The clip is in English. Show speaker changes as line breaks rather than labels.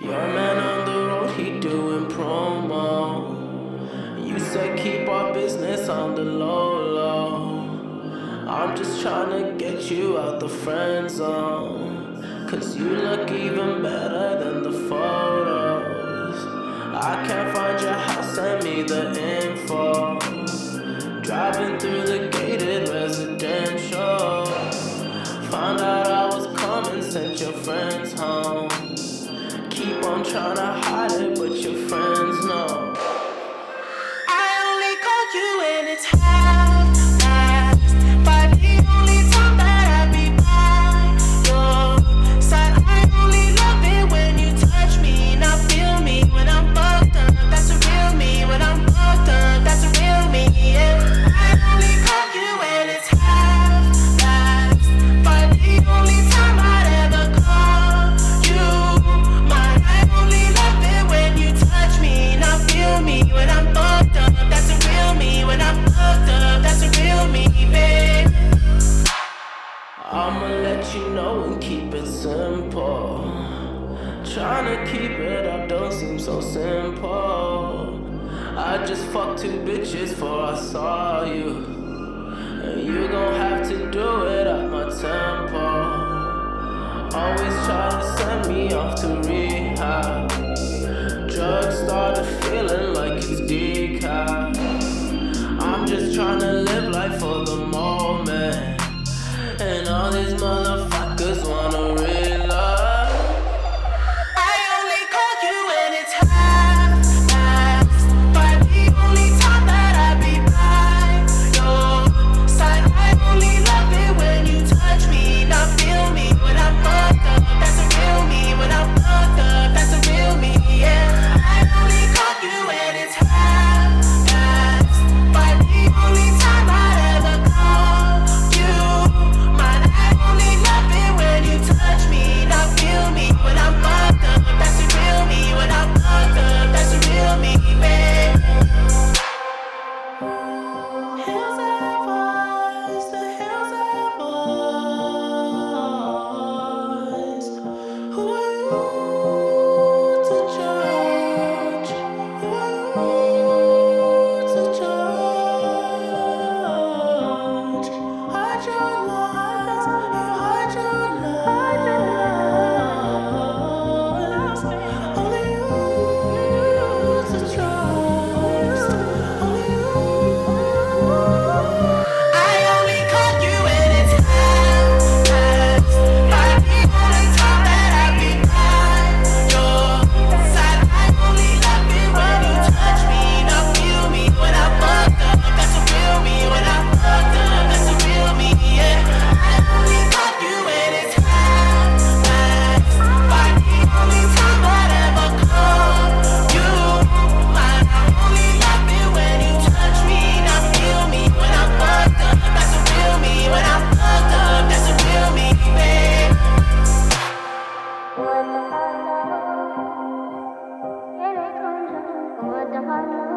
Your man on the road, he doing promo. You said keep our business on the low low. I'm just trying to get you out the friend zone. Cause you look even better than the photos. I can't find your house, send me the in. Keep Trying to keep it up don't seem so simple. I just fucked two bitches before I saw you. And you gon' have to do it at my tempo. Always try to send me off to rehab. Drugs started feeling like it's decaf. I'm just trying to
Bye.